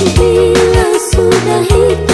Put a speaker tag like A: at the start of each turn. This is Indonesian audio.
A: Bila sudah hidup